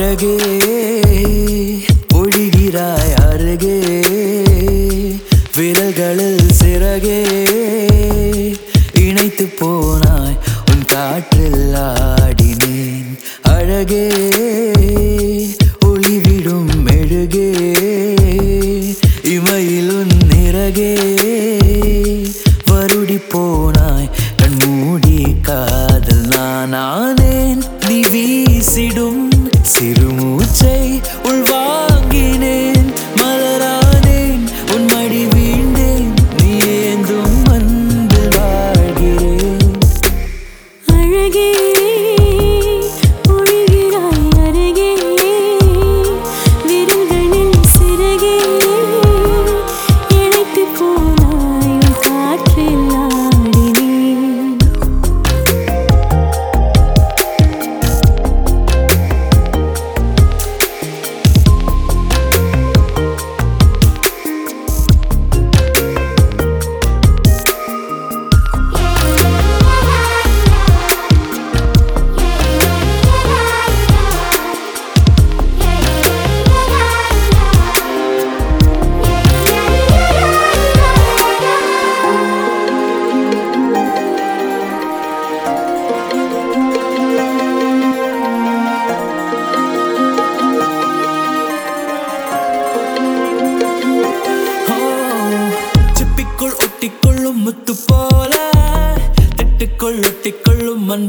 அழகே ஒழிகிறாய் அருகே. விரல்களில் சிறகே. இணைத்து போனாய் உன் காற்றில் ஆடினேன் அழகே. ஒளிவிடும் மெழுகே. இமையில் உன் நிறகே. வருடி போனாய் கண்மூடி காதல் நான் ஆனேன் நீ வீசிடும் அழகே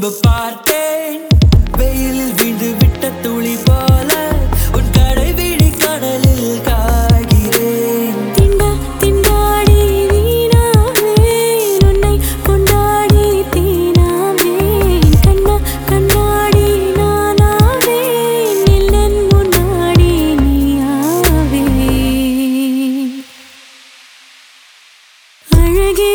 ஒட்டிக்கொள்ளும் பார்த்தேன். வெயிலில் வீண்டு விட்ட துளி போல உன் கடை விழி கடலில் காய்கிறேன். திண்டா திண்டாடி வீணாவே உன்னை கொண்டாடி தீனாவே கண்ணா கண்ணாடி நானாவே. நில்லன் முன்னாடி நீயாவே. அழகே